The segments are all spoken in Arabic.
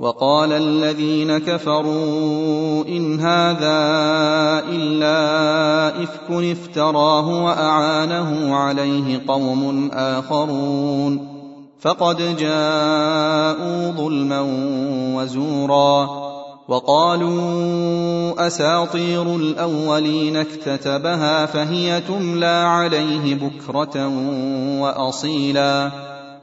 وقال الذين كفروا إن هذا إلا إفك افتراه وأعانه عليه قوم آخرون فقد جاءوا ظلما وزورا وقالوا أساطير الأولين اكتتبها فهي تملى عليه بكرة وأصيلا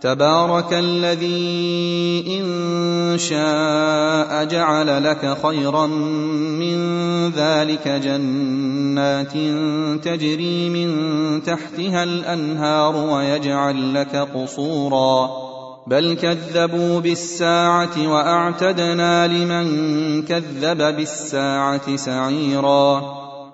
تبارك الذي إن شاء جعل لك خيرا من ذلك جنات تجري من تحتها الأنهار ويجعل لك قصورا. بل كذبوا بالساعة وأعتدنا لمن كذب بالساعة سعيرا.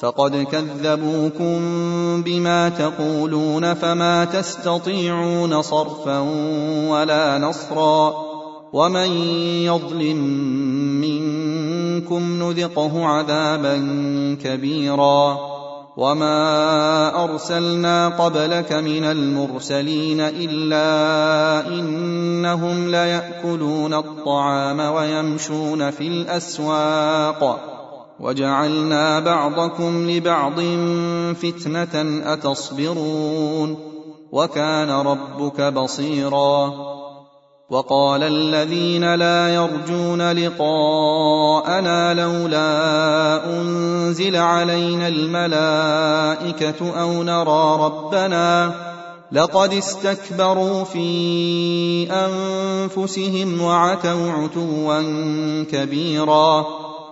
فقد كذبوكم بما تقولون فما تستطيعون صرفا ولا نصرا ومن يظلم منكم نذقه عذابا كبيرا وما أرسلنا قبلك من المرسلين إلا إنهم ليأكلون الطعام ويمشون في الأسواق وجعلنا بعضكم لبعض فتنة أتصبرون وكان ربك بصيرا وقال الذين لا يرجون لقاءنا لولا أنزل علينا الملائكة أو نرى ربنا لقد استكبروا في أنفسهم وعتوا عتوا كبيرا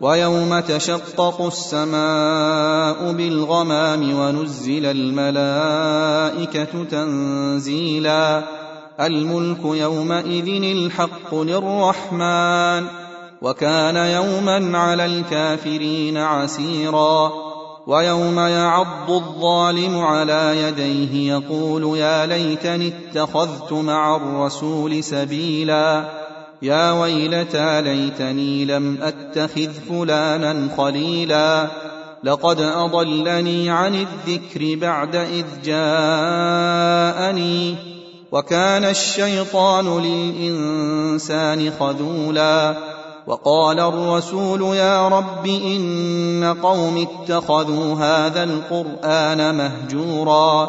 ويوم تشقق السماء بالغمام ونزل الملائكة تنزيلا. الملك يومئذ الحق للرحمن وكان يوما على الكافرين عسيرا. ويوم يعض الظالم على يديه يقول يا ليتني اتخذت مع الرسول سبيلا. يا ويلتى ليتني لم أتخذ فلانا خليلا. لقد أضلني عن الذكر بعد إذ جاءني. وكان الشيطان للإنسان خذولا. وقال الرسول يا رب إن قوم اتخذوا هذا القرآن مهجورا.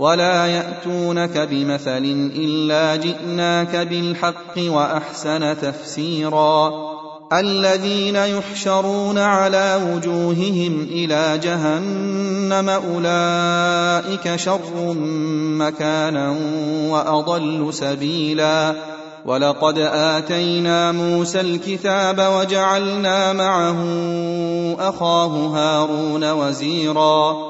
ولا ياتونك بمثل الا جئناك بالحق واحسن تفسيرا الذين يحشرون على وجوههم إلى جهنم اولئك شر مكانا واضل سبيلا ولقد اتينا موسى الكتاب وجعلنا معه اخاه هارون وزيرا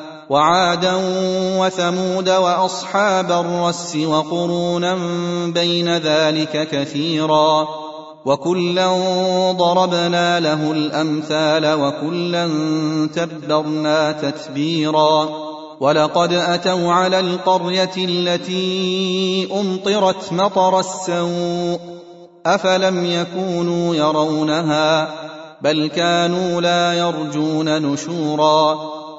وعادا وثمود وأصحاب الرس وقرونا بين ذلك كثيرا وكلا ضربنا له الأمثال وكلا تبرنا تتبيرا ولقد أتوا على القرية التي أمطرت مطر السوء أفلم يكونوا يرونها بل كانوا لا يرجون نشورا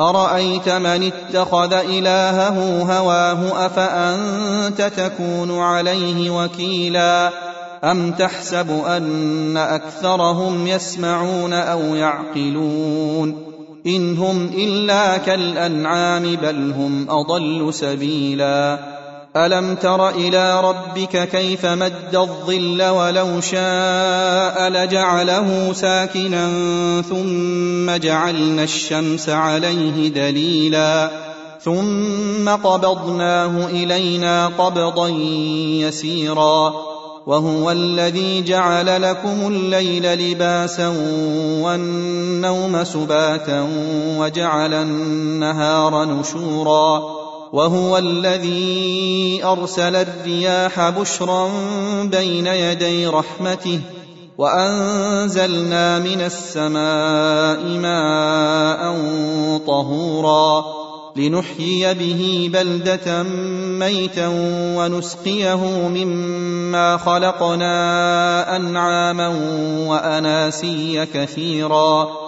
أرأيت من اتخذ إلهه هواه أفأنت تكون عليه وكيلا؟ أم تحسب أن أكثرهم يسمعون أو يعقلون؟ إن هم إلا كالأنعام بل هم أضل سبيلا. ألم تر إلى ربك كيف مد الظل ولو شاء لجعله ساكنا ثم جعلنا الشمس عليه دليلا ثم قبضناه إلينا قبضا يسيرا وهو الذي جعل لكم الليل لباسا والنوم سباتا وجعل النهار نشورا وهو الذي أرسل الرياح بشرا بين يدي رحمته وأنزلنا من السماء ماء طهورا لنحيي به بلدة ميتا ونسقيه مما خلقنا أنعاما وأناسيا كثيرا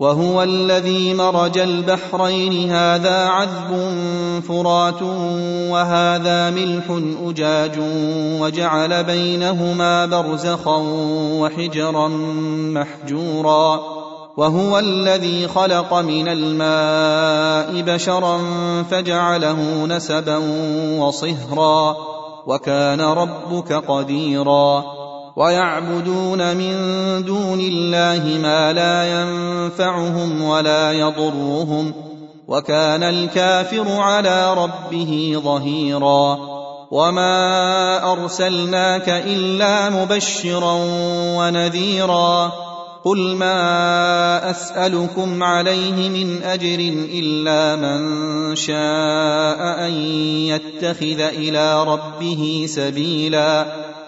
وهو الذي مرج البحرين. هذا عذب فرات وهذا ملح أجاج وجعل بينهما برزخا وحجرا محجورا. وهو الذي خلق من الماء بشرا فجعله نسبا وصهرا. وكان ربك قديرا. ويعبدون من دون الله ما لا ينفعهم ولا يضرهم وكان الكافر على ربه ظهيرا وما أرسلناك إلا مبشرا ونذيرا قل ما أسألكم عليه من أجر إلا من شاء أن يتخذ إلى ربه سبيلا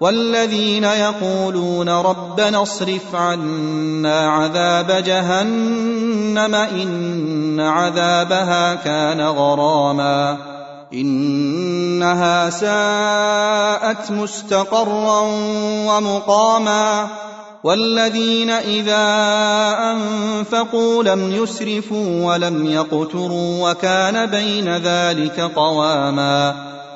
والذين يقولون ربنا اصرف عنا عذاب جهنم إن عذابها كان غراما إنها ساءت مستقرا ومقاما والذين إذا أنفقوا لم يسرفوا ولم يقتروا وكان بين ذلك قواما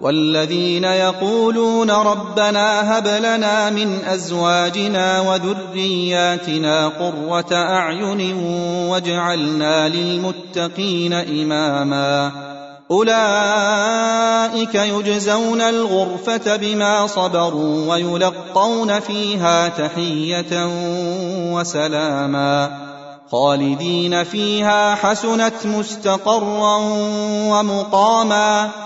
والذين يقولون ربنا هب لنا من أزواجنا وذرياتنا قرة أعين واجعلنا للمتقين إماما. أولئك يجزون الغرفة بما صبروا ويلقون فيها تحية وسلاما. خالدين فيها حسنت مستقرا ومقاما.